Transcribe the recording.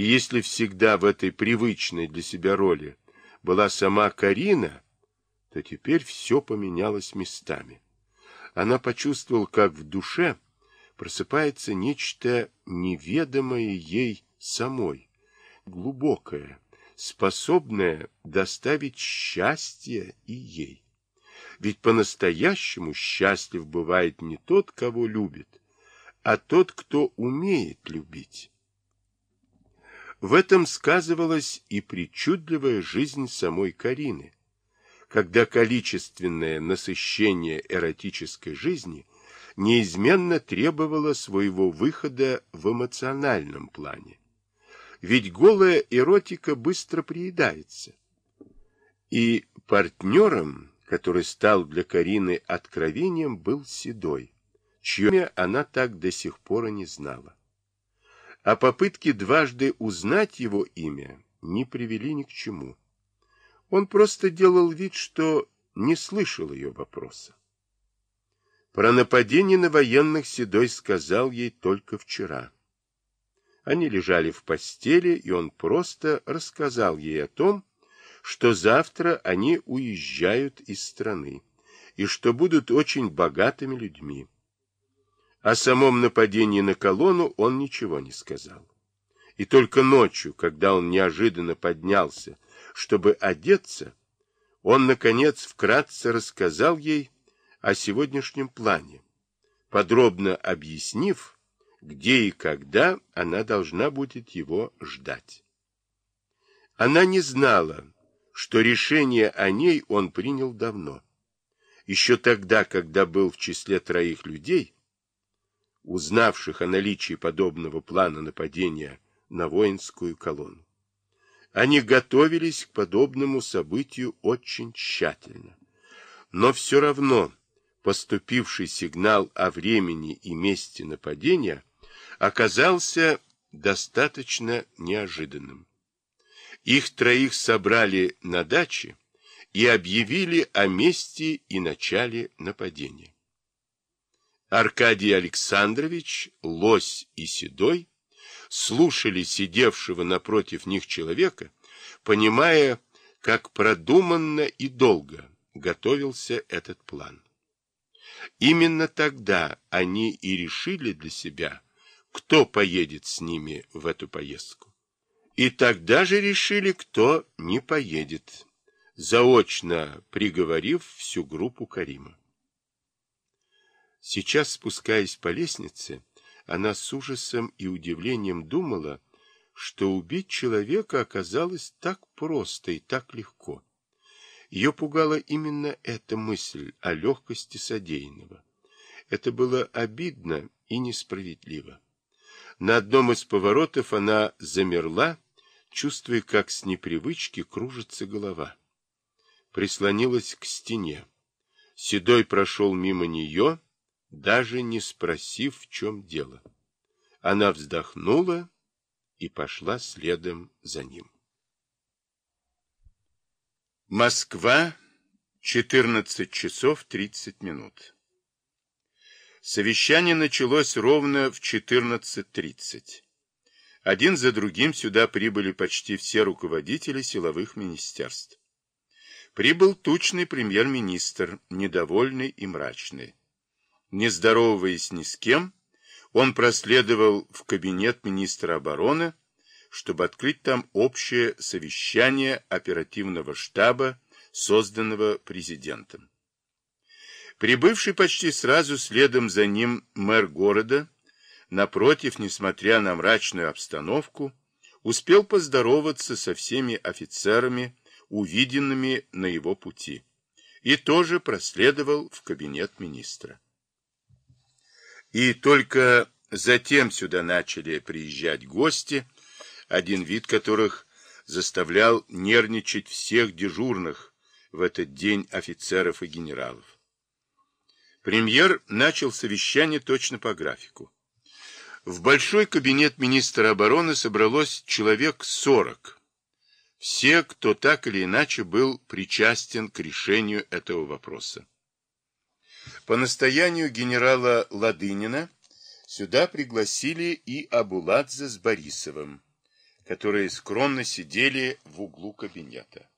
И если всегда в этой привычной для себя роли была сама Карина, то теперь все поменялось местами. Она почувствовала, как в душе просыпается нечто неведомое ей самой, глубокое, способное доставить счастье и ей. Ведь по-настоящему счастлив бывает не тот, кого любит, а тот, кто умеет любить. В этом сказывалась и причудливая жизнь самой Карины, когда количественное насыщение эротической жизни неизменно требовало своего выхода в эмоциональном плане. Ведь голая эротика быстро приедается. И партнером, который стал для Карины откровением, был Седой, чье имя она так до сих пор и не знала а попытки дважды узнать его имя не привели ни к чему. Он просто делал вид, что не слышал ее вопроса. Про нападение на военных Седой сказал ей только вчера. Они лежали в постели, и он просто рассказал ей о том, что завтра они уезжают из страны и что будут очень богатыми людьми. О самом нападении на колонну он ничего не сказал. И только ночью, когда он неожиданно поднялся, чтобы одеться, он, наконец, вкратце рассказал ей о сегодняшнем плане, подробно объяснив, где и когда она должна будет его ждать. Она не знала, что решение о ней он принял давно. Еще тогда, когда был в числе троих людей, узнавших о наличии подобного плана нападения на воинскую колонну. Они готовились к подобному событию очень тщательно. Но все равно поступивший сигнал о времени и месте нападения оказался достаточно неожиданным. Их троих собрали на даче и объявили о месте и начале нападения. Аркадий Александрович, Лось и Седой слушали сидевшего напротив них человека, понимая, как продуманно и долго готовился этот план. Именно тогда они и решили для себя, кто поедет с ними в эту поездку. И тогда же решили, кто не поедет, заочно приговорив всю группу Карима. Сейчас, спускаясь по лестнице, она с ужасом и удивлением думала, что убить человека оказалось так просто и так легко. Ее пугала именно эта мысль о легкости содеянного. Это было обидно и несправедливо. На одном из поворотов она замерла, чувствуя, как с непривычки кружится голова. Прислонилась к стене. Седой прошел мимо нее даже не спросив, в чем дело. Она вздохнула и пошла следом за ним. Москва, 14 часов 30 минут. Совещание началось ровно в 14.30. Один за другим сюда прибыли почти все руководители силовых министерств. Прибыл тучный премьер-министр, недовольный и мрачный. Не здороваясь ни с кем, он проследовал в кабинет министра обороны, чтобы открыть там общее совещание оперативного штаба, созданного президентом. Прибывший почти сразу следом за ним мэр города, напротив, несмотря на мрачную обстановку, успел поздороваться со всеми офицерами, увиденными на его пути, и тоже проследовал в кабинет министра. И только затем сюда начали приезжать гости, один вид которых заставлял нервничать всех дежурных в этот день офицеров и генералов. Премьер начал совещание точно по графику. В большой кабинет министра обороны собралось человек сорок. Все, кто так или иначе был причастен к решению этого вопроса. По настоянию генерала Ладынина сюда пригласили и Абуладзе с Борисовым, которые скромно сидели в углу кабинета.